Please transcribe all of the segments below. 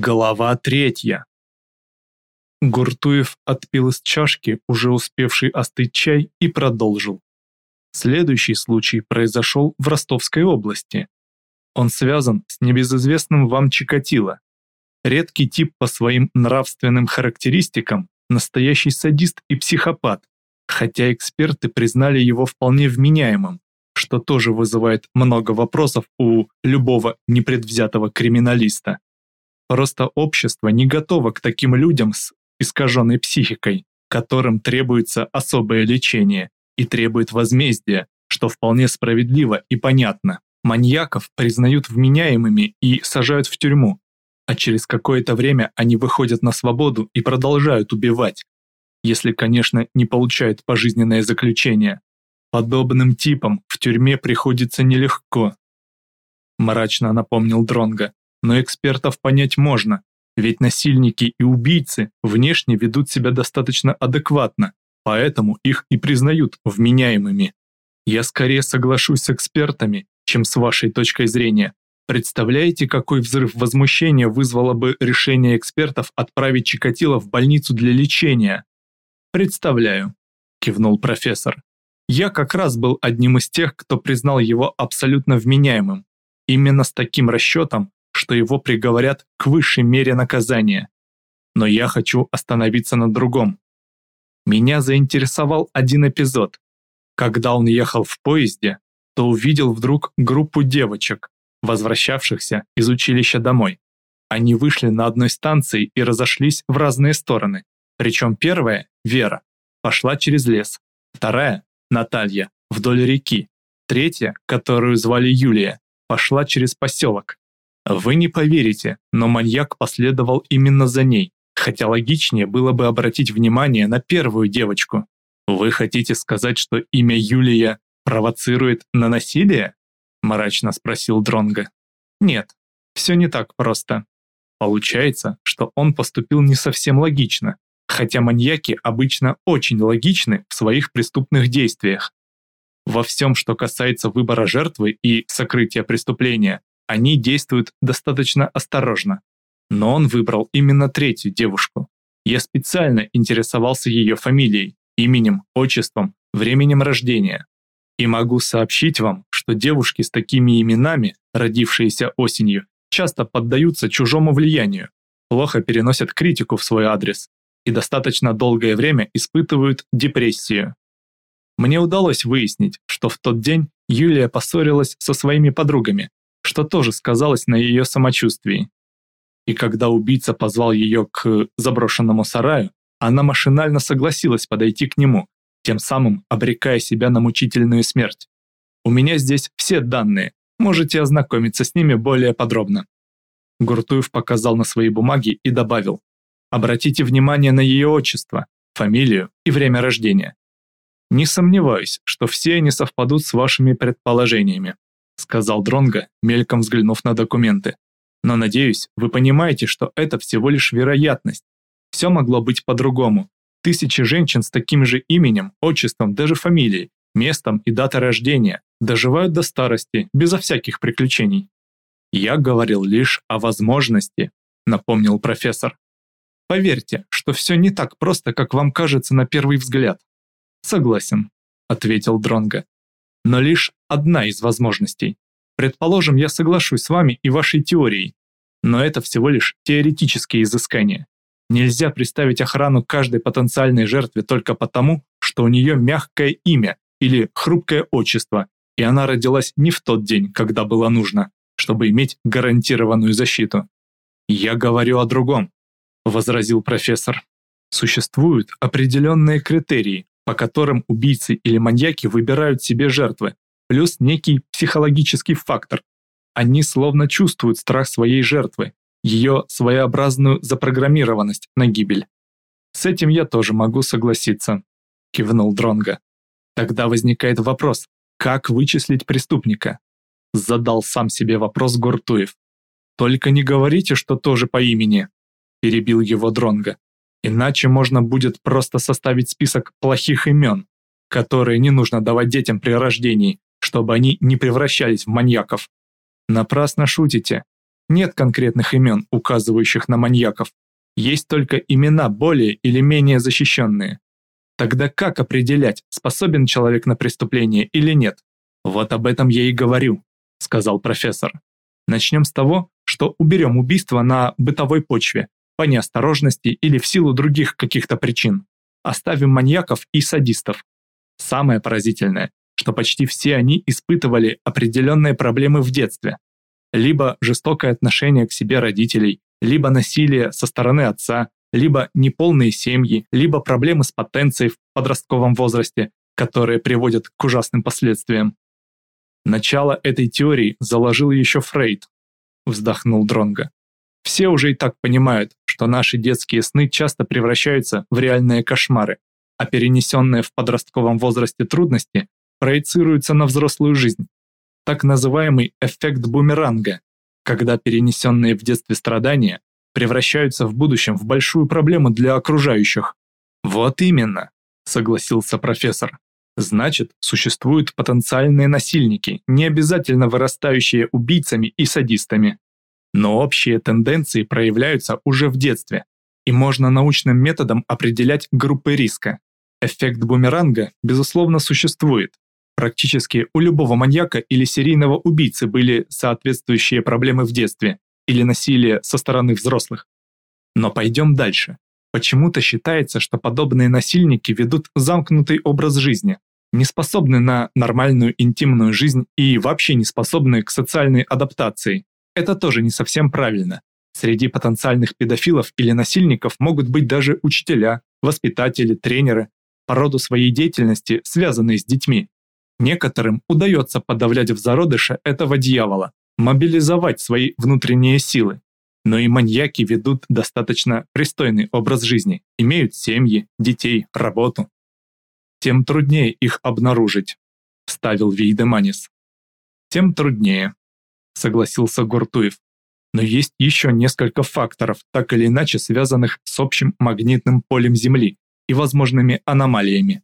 Глава третья. Гуртуев отпил из чашки, уже успевший остыть чай, и продолжил. Следующий случай произошел в Ростовской области. Он связан с небезызвестным вам Чикатило. Редкий тип по своим нравственным характеристикам, настоящий садист и психопат, хотя эксперты признали его вполне вменяемым, что тоже вызывает много вопросов у любого непредвзятого криминалиста. Просто общество не готово к таким людям с искаженной психикой, которым требуется особое лечение и требует возмездия, что вполне справедливо и понятно. Маньяков признают вменяемыми и сажают в тюрьму, а через какое-то время они выходят на свободу и продолжают убивать, если, конечно, не получают пожизненное заключение. Подобным типам в тюрьме приходится нелегко. Мрачно напомнил Дронга но экспертов понять можно, ведь насильники и убийцы внешне ведут себя достаточно адекватно, поэтому их и признают вменяемыми. Я скорее соглашусь с экспертами, чем с вашей точкой зрения. Представляете, какой взрыв возмущения вызвало бы решение экспертов отправить Чикатило в больницу для лечения? Представляю, кивнул профессор. Я как раз был одним из тех, кто признал его абсолютно вменяемым. Именно с таким расчетом что его приговорят к высшей мере наказания. Но я хочу остановиться на другом. Меня заинтересовал один эпизод. Когда он ехал в поезде, то увидел вдруг группу девочек, возвращавшихся из училища домой. Они вышли на одной станции и разошлись в разные стороны. Причем первая, Вера, пошла через лес, вторая, Наталья, вдоль реки, третья, которую звали Юлия, пошла через поселок, вы не поверите, но маньяк последовал именно за ней, хотя логичнее было бы обратить внимание на первую девочку. Вы хотите сказать, что имя Юлия провоцирует на насилие? мрачно спросил Дронга. Нет, все не так просто. Получается, что он поступил не совсем логично, хотя маньяки обычно очень логичны в своих преступных действиях. Во всем, что касается выбора жертвы и сокрытия преступления, они действуют достаточно осторожно. Но он выбрал именно третью девушку. Я специально интересовался ее фамилией, именем, отчеством, временем рождения. И могу сообщить вам, что девушки с такими именами, родившиеся осенью, часто поддаются чужому влиянию, плохо переносят критику в свой адрес и достаточно долгое время испытывают депрессию. Мне удалось выяснить, что в тот день Юлия поссорилась со своими подругами, что тоже сказалось на ее самочувствии. И когда убийца позвал ее к заброшенному сараю, она машинально согласилась подойти к нему, тем самым обрекая себя на мучительную смерть. У меня здесь все данные, можете ознакомиться с ними более подробно. Гуртуев показал на свои бумаги и добавил. Обратите внимание на ее отчество, фамилию и время рождения. Не сомневаюсь, что все они совпадут с вашими предположениями сказал Дронга, мельком взглянув на документы. Но надеюсь, вы понимаете, что это всего лишь вероятность. Все могло быть по-другому. Тысячи женщин с таким же именем, отчеством, даже фамилией, местом и датой рождения доживают до старости безо всяких приключений. Я говорил лишь о возможности, напомнил профессор. Поверьте, что все не так просто, как вам кажется на первый взгляд. Согласен, ответил Дронга но лишь одна из возможностей. Предположим, я соглашусь с вами и вашей теорией, но это всего лишь теоретические изыскания. Нельзя представить охрану каждой потенциальной жертве только потому, что у нее мягкое имя или хрупкое отчество, и она родилась не в тот день, когда было нужно, чтобы иметь гарантированную защиту. «Я говорю о другом», – возразил профессор. Существуют определенные критерии, по которым убийцы или маньяки выбирают себе жертвы, плюс некий психологический фактор. Они словно чувствуют страх своей жертвы, ее своеобразную запрограммированность на гибель. С этим я тоже могу согласиться, кивнул Дронга. Тогда возникает вопрос, как вычислить преступника? Задал сам себе вопрос Гуртуев. Только не говорите, что тоже по имени, перебил его Дронга. Иначе можно будет просто составить список плохих имен, которые не нужно давать детям при рождении, чтобы они не превращались в маньяков. Напрасно шутите. нет конкретных имен, указывающих на маньяков. Есть только имена более или менее защищенные. Тогда как определять, способен человек на преступление или нет? Вот об этом я и говорю, сказал профессор. Начнем с того, что уберем убийство на бытовой почве, по неосторожности или в силу других каких-то причин. Оставим маньяков и садистов. Самое поразительное, что почти все они испытывали определенные проблемы в детстве. Либо жестокое отношение к себе родителей, либо насилие со стороны отца, либо неполные семьи, либо проблемы с потенцией в подростковом возрасте, которые приводят к ужасным последствиям. Начало этой теории заложил еще Фрейд, вздохнул Дронга. Все уже и так понимают, что наши детские сны часто превращаются в реальные кошмары, а перенесенные в подростковом возрасте трудности проецируются на взрослую жизнь. Так называемый эффект бумеранга, когда перенесенные в детстве страдания превращаются в будущем в большую проблему для окружающих. Вот именно, согласился профессор. Значит, существуют потенциальные насильники, не обязательно вырастающие убийцами и садистами. Но общие тенденции проявляются уже в детстве, и можно научным методом определять группы риска. Эффект бумеранга, безусловно, существует. Практически у любого маньяка или серийного убийцы были соответствующие проблемы в детстве или насилие со стороны взрослых. Но пойдем дальше. Почему-то считается, что подобные насильники ведут замкнутый образ жизни, не способны на нормальную интимную жизнь и вообще не способны к социальной адаптации. Это тоже не совсем правильно. Среди потенциальных педофилов или насильников могут быть даже учителя, воспитатели, тренеры, по роду своей деятельности, связанные с детьми. Некоторым удается подавлять в зародыше этого дьявола, мобилизовать свои внутренние силы. Но и маньяки ведут достаточно пристойный образ жизни, имеют семьи, детей, работу. Тем труднее их обнаружить, вставил Вейдеманис. Тем труднее, согласился Гуртуев. Но есть еще несколько факторов, так или иначе связанных с общим магнитным полем Земли и возможными аномалиями.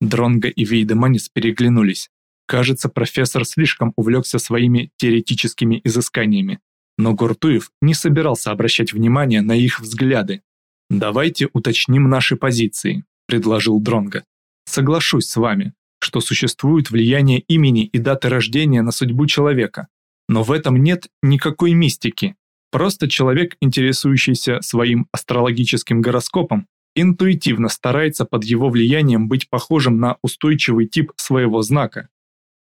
Дронго и Вейдеманис переглянулись. Кажется, профессор слишком увлекся своими теоретическими изысканиями, но Гуртуев не собирался обращать внимание на их взгляды. «Давайте уточним наши позиции», – предложил Дронго. «Соглашусь с вами, что существует влияние имени и даты рождения на судьбу человека, но в этом нет никакой мистики. Просто человек, интересующийся своим астрологическим гороскопом, интуитивно старается под его влиянием быть похожим на устойчивый тип своего знака.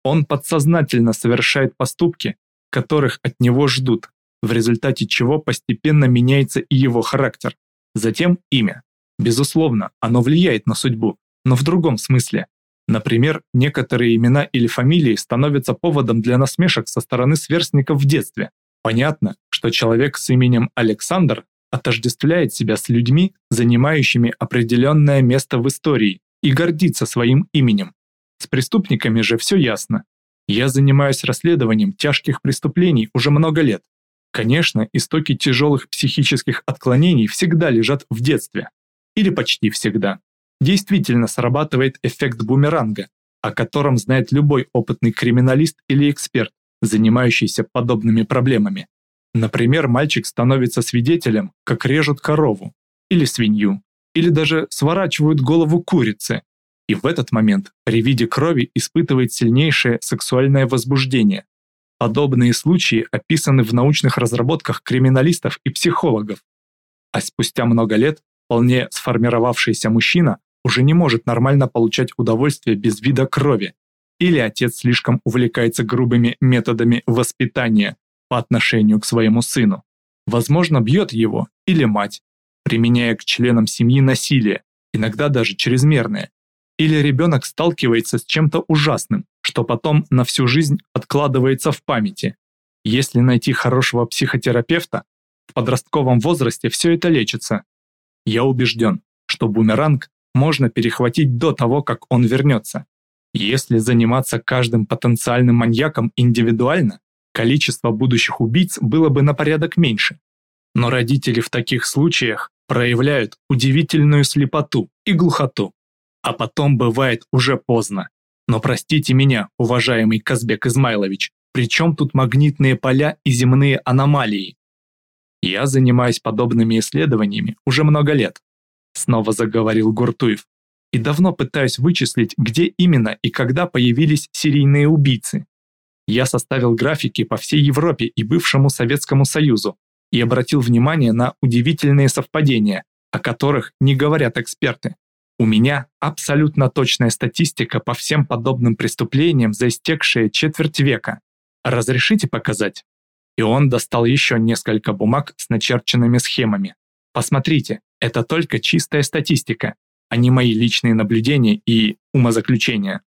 Он подсознательно совершает поступки, которых от него ждут, в результате чего постепенно меняется и его характер. Затем имя. Безусловно, оно влияет на судьбу, но в другом смысле. Например, некоторые имена или фамилии становятся поводом для насмешек со стороны сверстников в детстве. Понятно, что человек с именем Александр отождествляет себя с людьми, занимающими определенное место в истории, и гордится своим именем. С преступниками же все ясно. Я занимаюсь расследованием тяжких преступлений уже много лет. Конечно, истоки тяжелых психических отклонений всегда лежат в детстве. Или почти всегда действительно срабатывает эффект бумеранга, о котором знает любой опытный криминалист или эксперт, занимающийся подобными проблемами. Например, мальчик становится свидетелем, как режут корову, или свинью, или даже сворачивают голову курицы, и в этот момент при виде крови испытывает сильнейшее сексуальное возбуждение. Подобные случаи описаны в научных разработках криминалистов и психологов. А спустя много лет вполне сформировавшийся мужчина уже не может нормально получать удовольствие без вида крови, или отец слишком увлекается грубыми методами воспитания по отношению к своему сыну. Возможно, бьет его или мать, применяя к членам семьи насилие, иногда даже чрезмерное. Или ребенок сталкивается с чем-то ужасным, что потом на всю жизнь откладывается в памяти. Если найти хорошего психотерапевта, в подростковом возрасте все это лечится. Я убежден, что бумеранг можно перехватить до того, как он вернется. Если заниматься каждым потенциальным маньяком индивидуально, количество будущих убийц было бы на порядок меньше. Но родители в таких случаях проявляют удивительную слепоту и глухоту. А потом бывает уже поздно. Но простите меня, уважаемый Казбек Измайлович, Причем тут магнитные поля и земные аномалии? Я занимаюсь подобными исследованиями уже много лет. Снова заговорил Гуртуев. И давно пытаюсь вычислить, где именно и когда появились серийные убийцы. Я составил графики по всей Европе и бывшему Советскому Союзу и обратил внимание на удивительные совпадения, о которых не говорят эксперты. У меня абсолютно точная статистика по всем подобным преступлениям за истекшие четверть века. Разрешите показать? И он достал еще несколько бумаг с начерченными схемами. Посмотрите, это только чистая статистика, а не мои личные наблюдения и умозаключения.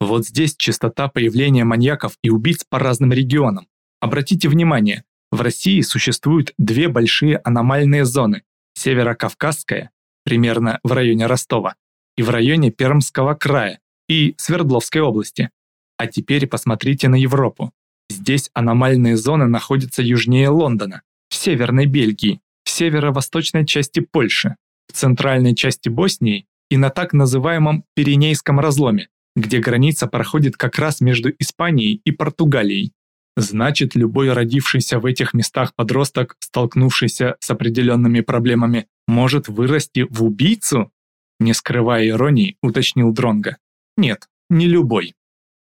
Вот здесь частота появления маньяков и убийц по разным регионам. Обратите внимание, в России существуют две большие аномальные зоны – Северокавказская, примерно в районе Ростова, и в районе Пермского края и Свердловской области. А теперь посмотрите на Европу. Здесь аномальные зоны находятся южнее Лондона, в Северной Бельгии, северо-восточной части Польши, в центральной части Боснии и на так называемом Пиренейском разломе, где граница проходит как раз между Испанией и Португалией. Значит, любой родившийся в этих местах подросток, столкнувшийся с определенными проблемами, может вырасти в убийцу? Не скрывая иронии, уточнил Дронга. Нет, не любой.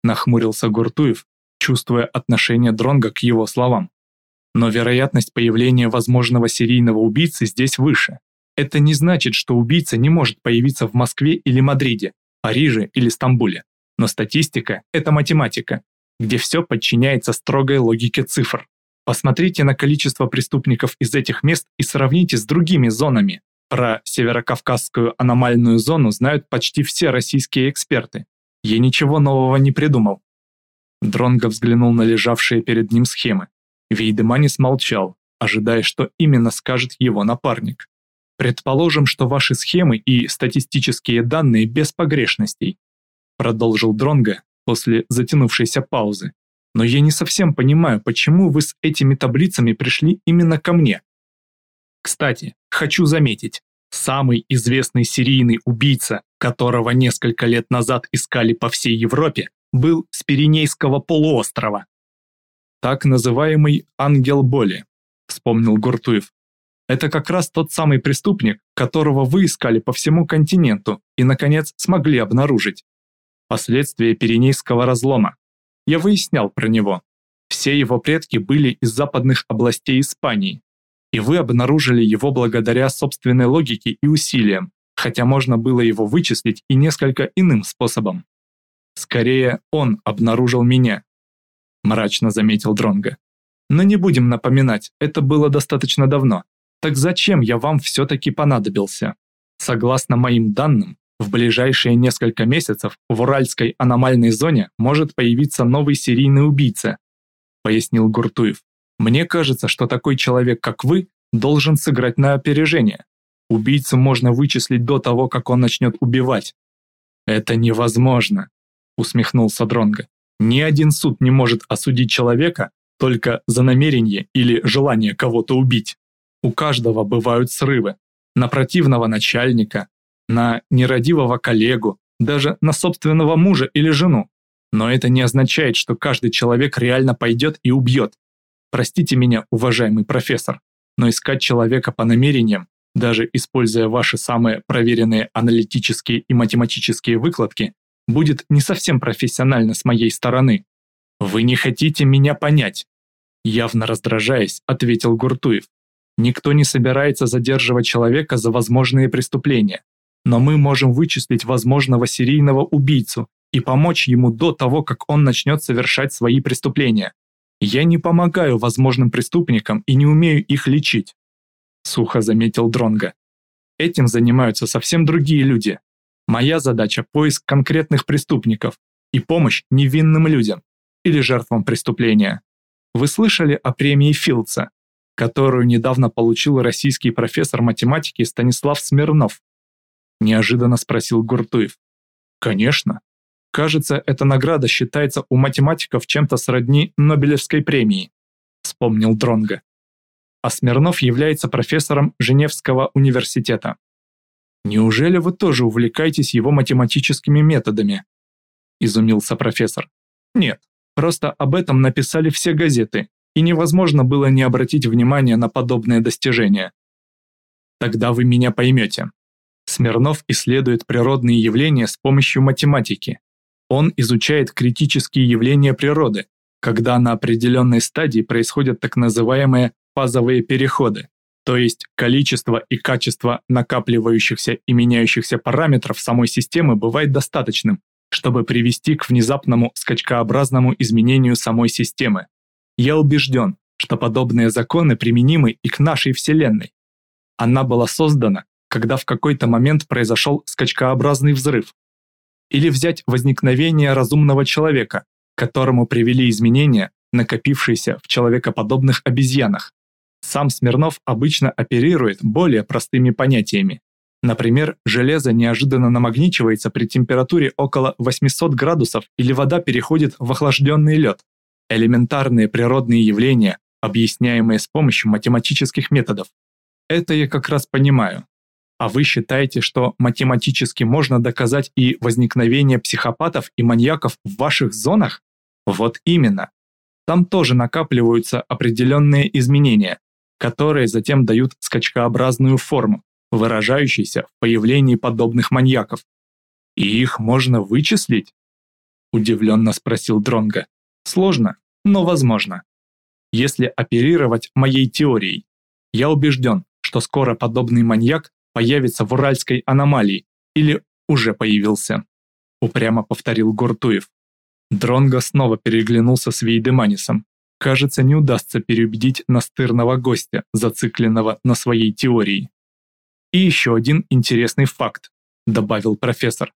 Нахмурился Гуртуев, чувствуя отношение Дронга к его словам. Но вероятность появления возможного серийного убийцы здесь выше. Это не значит, что убийца не может появиться в Москве или Мадриде, Париже или Стамбуле. Но статистика – это математика, где все подчиняется строгой логике цифр. Посмотрите на количество преступников из этих мест и сравните с другими зонами. Про северокавказскую аномальную зону знают почти все российские эксперты. Я ничего нового не придумал. Дронго взглянул на лежавшие перед ним схемы. Вейдеманис молчал, ожидая, что именно скажет его напарник. Предположим, что ваши схемы и статистические данные без погрешностей, продолжил Дронго после затянувшейся паузы. Но я не совсем понимаю, почему вы с этими таблицами пришли именно ко мне. Кстати, хочу заметить, самый известный серийный убийца, которого несколько лет назад искали по всей Европе, был с Пиренейского полуострова. Так называемый «ангел боли», вспомнил Гуртуев. Это как раз тот самый преступник, которого вы искали по всему континенту и, наконец, смогли обнаружить. Последствия Пиренейского разлома. Я выяснял про него. Все его предки были из западных областей Испании. И вы обнаружили его благодаря собственной логике и усилиям, хотя можно было его вычислить и несколько иным способом. Скорее, он обнаружил меня, мрачно заметил Дронга. Но не будем напоминать, это было достаточно давно. Так зачем я вам все-таки понадобился? Согласно моим данным, в ближайшие несколько месяцев в Уральской аномальной зоне может появиться новый серийный убийца, пояснил Гуртуев. Мне кажется, что такой человек, как вы, должен сыграть на опережение. Убийцу можно вычислить до того, как он начнет убивать. Это невозможно, усмехнулся Дронга. Ни один суд не может осудить человека только за намерение или желание кого-то убить. У каждого бывают срывы. На противного начальника, на нерадивого коллегу, даже на собственного мужа или жену. Но это не означает, что каждый человек реально пойдет и убьет. Простите меня, уважаемый профессор, но искать человека по намерениям, даже используя ваши самые проверенные аналитические и математические выкладки, будет не совсем профессионально с моей стороны. Вы не хотите меня понять. Явно раздражаясь, ответил Гуртуев. Никто не собирается задерживать человека за возможные преступления, но мы можем вычислить возможного серийного убийцу и помочь ему до того, как он начнет совершать свои преступления. Я не помогаю возможным преступникам и не умею их лечить, сухо заметил Дронга. Этим занимаются совсем другие люди. Моя задача – поиск конкретных преступников и помощь невинным людям или жертвам преступления. Вы слышали о премии Филдса? которую недавно получил российский профессор математики Станислав Смирнов? Неожиданно спросил Гуртуев. Конечно. Кажется, эта награда считается у математиков чем-то сродни Нобелевской премии, вспомнил Дронга. А Смирнов является профессором Женевского университета. Неужели вы тоже увлекаетесь его математическими методами? Изумился профессор. Нет, Просто об этом написали все газеты, и невозможно было не обратить внимания на подобное достижение. Тогда вы меня поймете. Смирнов исследует природные явления с помощью математики. Он изучает критические явления природы, когда на определенной стадии происходят так называемые фазовые переходы, то есть количество и качество накапливающихся и меняющихся параметров самой системы бывает достаточным, чтобы привести к внезапному скачкообразному изменению самой системы. Я убежден, что подобные законы применимы и к нашей Вселенной. Она была создана, когда в какой-то момент произошел скачкообразный взрыв. Или взять возникновение разумного человека, которому привели изменения, накопившиеся в человекоподобных обезьянах. Сам Смирнов обычно оперирует более простыми понятиями. Например, железо неожиданно намагничивается при температуре около 800 градусов или вода переходит в охлажденный лед. Элементарные природные явления, объясняемые с помощью математических методов. Это я как раз понимаю. А вы считаете, что математически можно доказать и возникновение психопатов и маньяков в ваших зонах? Вот именно. Там тоже накапливаются определенные изменения, которые затем дают скачкообразную форму, выражающуюся в появлении подобных маньяков. И их можно вычислить? Удивленно спросил Дронга. Сложно, но возможно. Если оперировать моей теорией, я убежден, что скоро подобный маньяк появится в Уральской аномалии или уже появился. Упрямо повторил Гуртуев. Дронго снова переглянулся с Вейдеманисом. Кажется, не удастся переубедить настырного гостя, зацикленного на своей теории. И еще один интересный факт, добавил профессор.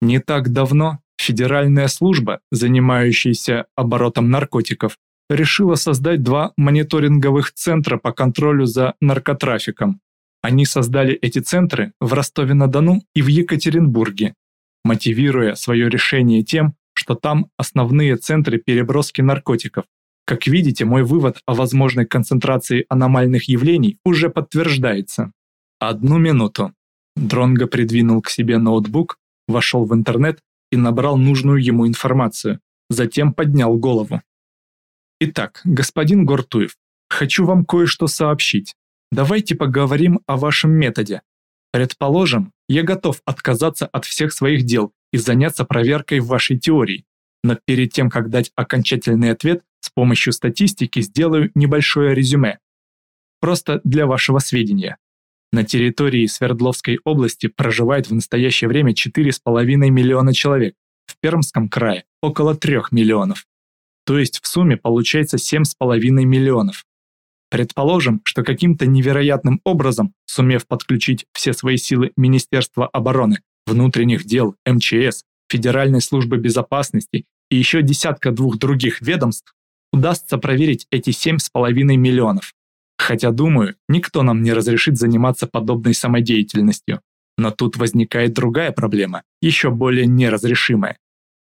Не так давно Федеральная служба, занимающаяся оборотом наркотиков, решила создать два мониторинговых центра по контролю за наркотрафиком. Они создали эти центры в Ростове-на-Дону и в Екатеринбурге, мотивируя свое решение тем, что там основные центры переброски наркотиков. Как видите, мой вывод о возможной концентрации аномальных явлений уже подтверждается. Одну минуту. Дронго придвинул к себе ноутбук, вошел в интернет и набрал нужную ему информацию, затем поднял голову. Итак, господин Гортуев, хочу вам кое-что сообщить. Давайте поговорим о вашем методе. Предположим, я готов отказаться от всех своих дел и заняться проверкой вашей теории, но перед тем, как дать окончательный ответ, с помощью статистики сделаю небольшое резюме. Просто для вашего сведения. На территории Свердловской области проживает в настоящее время 4,5 миллиона человек, в Пермском крае около 3 миллионов. То есть в сумме получается 7,5 миллионов. Предположим, что каким-то невероятным образом, сумев подключить все свои силы Министерства обороны, внутренних дел, МЧС, Федеральной службы безопасности и еще десятка-двух других ведомств, удастся проверить эти 7,5 миллионов. Хотя, думаю, никто нам не разрешит заниматься подобной самодеятельностью. Но тут возникает другая проблема, еще более неразрешимая.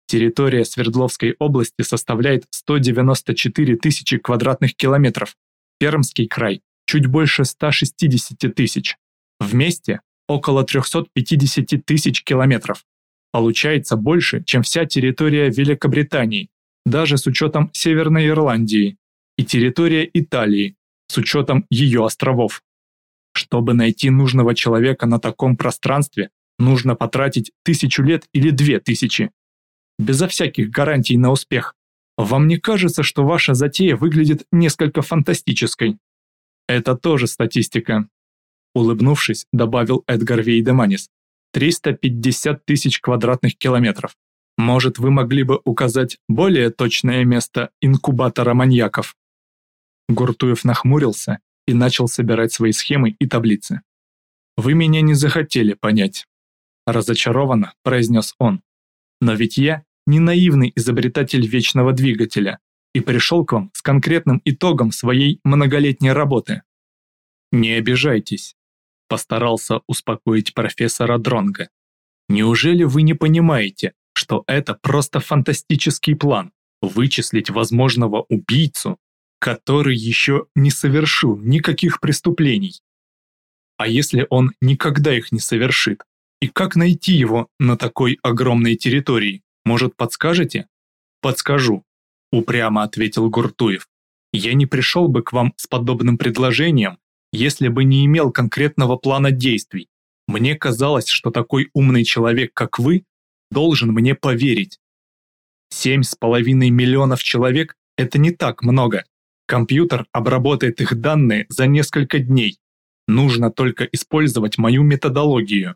Территория Свердловской области составляет 194 тысячи квадратных километров, Пермский край – чуть больше 160 тысяч. Вместе – около 350 тысяч километров. Получается больше, чем вся территория Великобритании, даже с учетом Северной Ирландии, и территория Италии, с учетом ее островов. Чтобы найти нужного человека на таком пространстве, нужно потратить тысячу лет или две тысячи. Безо всяких гарантий на успех. Вам не кажется, что ваша затея выглядит несколько фантастической? Это тоже статистика. Улыбнувшись, добавил Эдгар Вейдеманис. 350 тысяч квадратных километров. Может, вы могли бы указать более точное место инкубатора маньяков? Гуртуев нахмурился и начал собирать свои схемы и таблицы. «Вы меня не захотели понять», – разочарованно произнес он. «Но ведь я не наивный изобретатель вечного двигателя и пришел к вам с конкретным итогом своей многолетней работы». «Не обижайтесь», – постарался успокоить профессора Дронга. «Неужели вы не понимаете, что это просто фантастический план – вычислить возможного убийцу который еще не совершил никаких преступлений. А если он никогда их не совершит? И как найти его на такой огромной территории? Может, подскажете? Подскажу. упрямо ответил Гуртуев. Я не пришел бы к вам с подобным предложением, если бы не имел конкретного плана действий. Мне казалось, что такой умный человек, как вы, должен мне поверить. Семь с половиной миллионов человек – это не так много. Компьютер обработает их данные за несколько дней. Нужно только использовать мою методологию.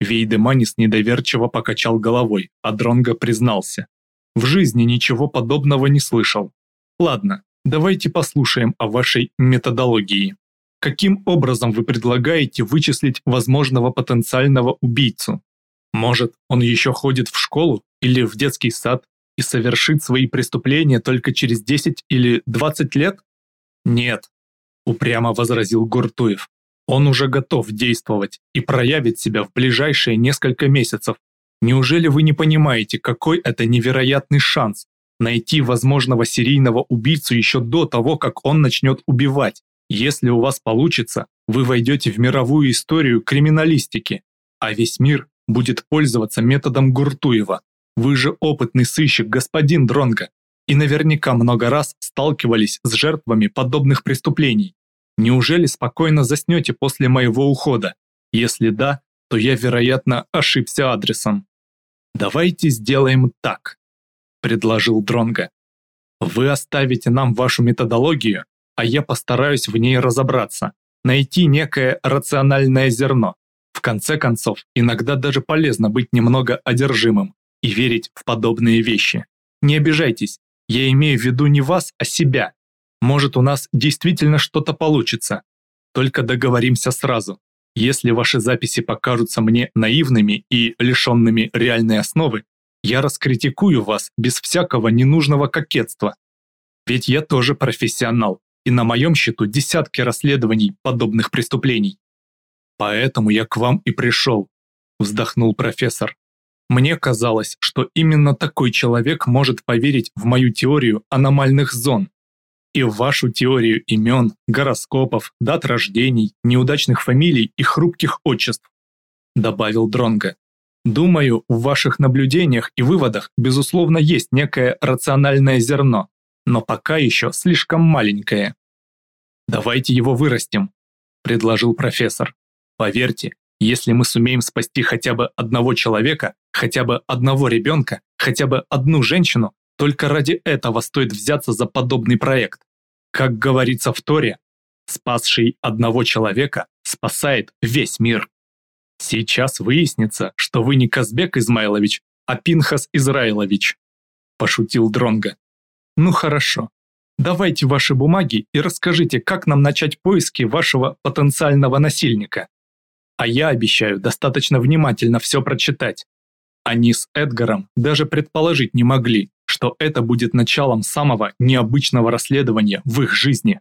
Вейдеманис недоверчиво покачал головой, а Дронго признался. В жизни ничего подобного не слышал. Ладно, давайте послушаем о вашей методологии. Каким образом вы предлагаете вычислить возможного потенциального убийцу? Может, он еще ходит в школу или в детский сад и совершит свои преступления только через 10 или 20 лет? Нет, упрямо возразил Гуртуев. Он уже готов действовать и проявит себя в ближайшие несколько месяцев. Неужели вы не понимаете, какой это невероятный шанс найти возможного серийного убийцу еще до того, как он начнет убивать? Если у вас получится, вы войдете в мировую историю криминалистики, а весь мир будет пользоваться методом Гуртуева. Вы же опытный сыщик, господин Дронга, и наверняка много раз сталкивались с жертвами подобных преступлений. Неужели спокойно заснете после моего ухода? Если да, то я, вероятно, ошибся адресом. Давайте сделаем так, предложил Дронга. Вы оставите нам вашу методологию, а я постараюсь в ней разобраться, найти некое рациональное зерно. В конце концов, иногда даже полезно быть немного одержимым и верить в подобные вещи. Не обижайтесь, я имею в виду не вас, а себя. Может, у нас действительно что-то получится. Только договоримся сразу. Если ваши записи покажутся мне наивными и лишенными реальной основы, я раскритикую вас без всякого ненужного кокетства. Ведь я тоже профессионал, и на моем счету десятки расследований подобных преступлений. Поэтому я к вам и пришел, вздохнул профессор. Мне казалось, что именно такой человек может поверить в мою теорию аномальных зон и в вашу теорию имен, гороскопов, дат рождений, неудачных фамилий и хрупких отчеств, добавил Дронга. Думаю, в ваших наблюдениях и выводах, безусловно, есть некое рациональное зерно, но пока еще слишком маленькое. Давайте его вырастим, предложил профессор. Поверьте, если мы сумеем спасти хотя бы одного человека, хотя бы одного ребенка, хотя бы одну женщину, только ради этого стоит взяться за подобный проект. Как говорится в Торе, спасший одного человека спасает весь мир. Сейчас выяснится, что вы не Казбек Измайлович, а Пинхас Израилович, пошутил Дронга. Ну хорошо. Давайте ваши бумаги и расскажите, как нам начать поиски вашего потенциального насильника. А я обещаю достаточно внимательно все прочитать. Они с Эдгаром даже предположить не могли, что это будет началом самого необычного расследования в их жизни.